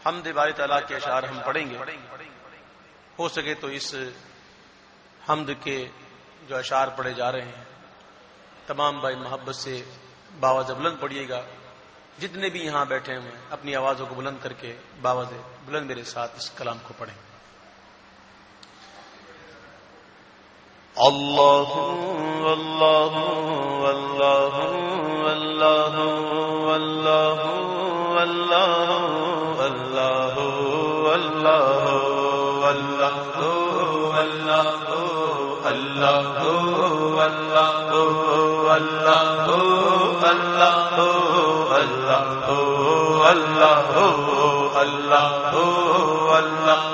ہم باری تعالیٰ کے اشعار ہم پڑھیں گے ہو سکے تو اس حمد کے جو اشعار پڑھے جا رہے ہیں تمام بھائی محبت سے باواز بلند پڑھیے گا جتنے بھی یہاں بیٹھے ہوئے اپنی آوازوں کو بلند کر کے باواز بلند میرے ساتھ اس کلام کو پڑھیں اللہ اللہ اللہ اللہ اللہ اللہ اللہ اللہ اللہ اللہ اللہ اللہ اللہ اللہ اللہ اللہ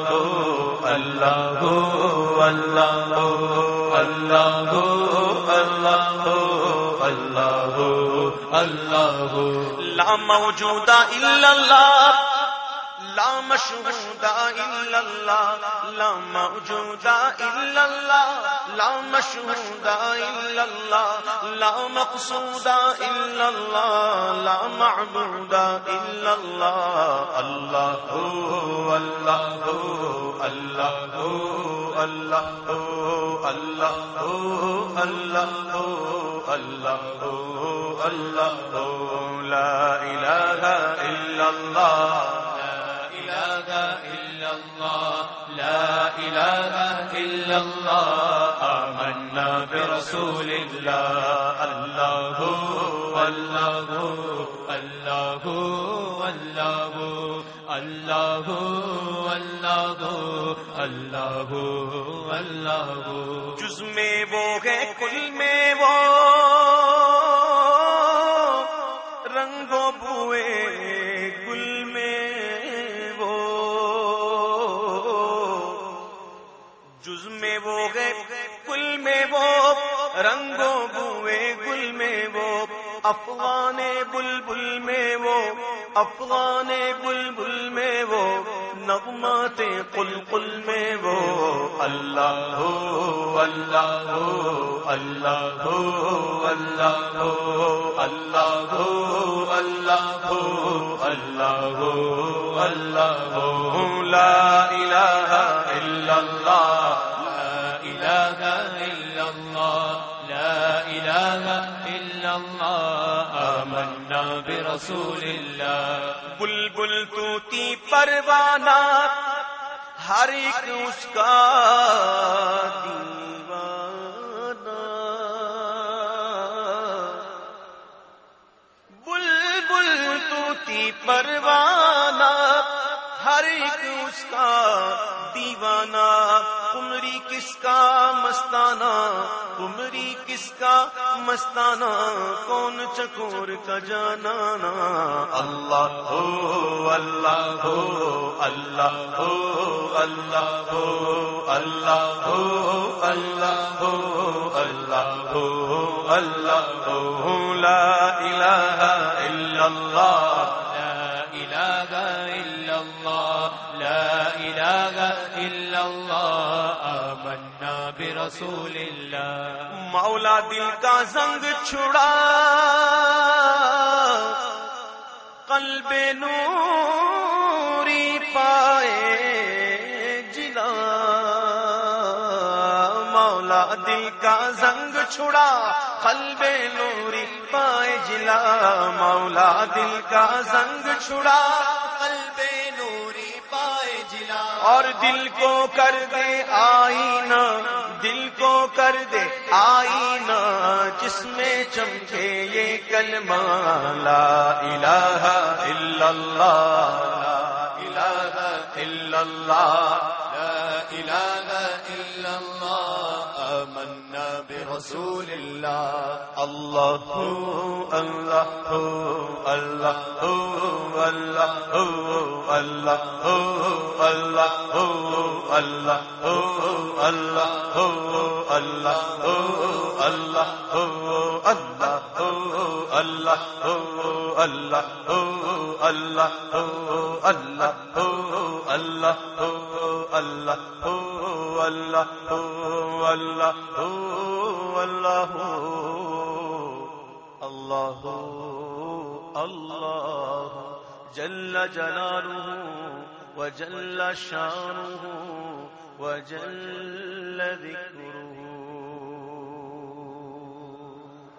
اللہ اللہ اللہ اللہ لا الا اللہ لا مشهود إلا الله لا موجود إلا الله لا مشهود إلا الله لا مقصود إلا الله لا معبود إلا الله الله الله الله الله الله الله الله الله لا إله إلا الله الا اللہ آمنا برسول اللہ اللہ ہو اللہ ہو اللہ ہو اللہ ہو اللہ ہو اللہ ہو اللہ ہو اللہ ہو جز میں وہ ہے، کل میں وہ پل میں وہ رنگوں بوئے، گل میں وہ افغان بل بل میں وہ، افغان بل بل میں وہ، نغمات قل قل میں وہ۔ اللہ ہو اللہ ہو اللہ ہو اللہ ہو اللہ ہو اللہ ہو اللہ ہو اللہ ہو۔ لا الہ إله إلا الله، لا الہ الا اللہ آمنا برسول اللہ بلبل توتی پروانہ، ہر ایک اس کا دیوانہ۔ بلبل توتی پروانہ ہر ایک اس کا دیوانہ کمری کس کا مستانہ کمری کس کا مستانہ، کون چکور کا جانا اللہ ہو اللہ ہو اللہ ہو اللہ ہو اللہ ہو اللہ ہو اللہ ہو اللہ ہو، لا الہ الا اللہ۔ برسول اللہ مولا دل کا زنگ چھڑا، قلب نوری پائے جلا مولا دل کا زنگ چھڑا، قلب نوری پائے جلا مولا دل کا زنگ چھڑا اور دل کو کر دے آئینہ، دل کو کر دے آئینہ۔ جس میں چمکے یہ کلمہ، لا الہ الا اللہ، لا الہ الا اللہ۔ آمنا برسول اللہ اللہ اللہ اللہ اللہ اللہ اللہ اللہ اللہ اللہ اللہ اللہ اللہ اللہ اللہ اللہ اللہ اللہ اللہ اللہ اللہ اللہ اللہ جل جلالہ و جل شانہ و جل ذکرہ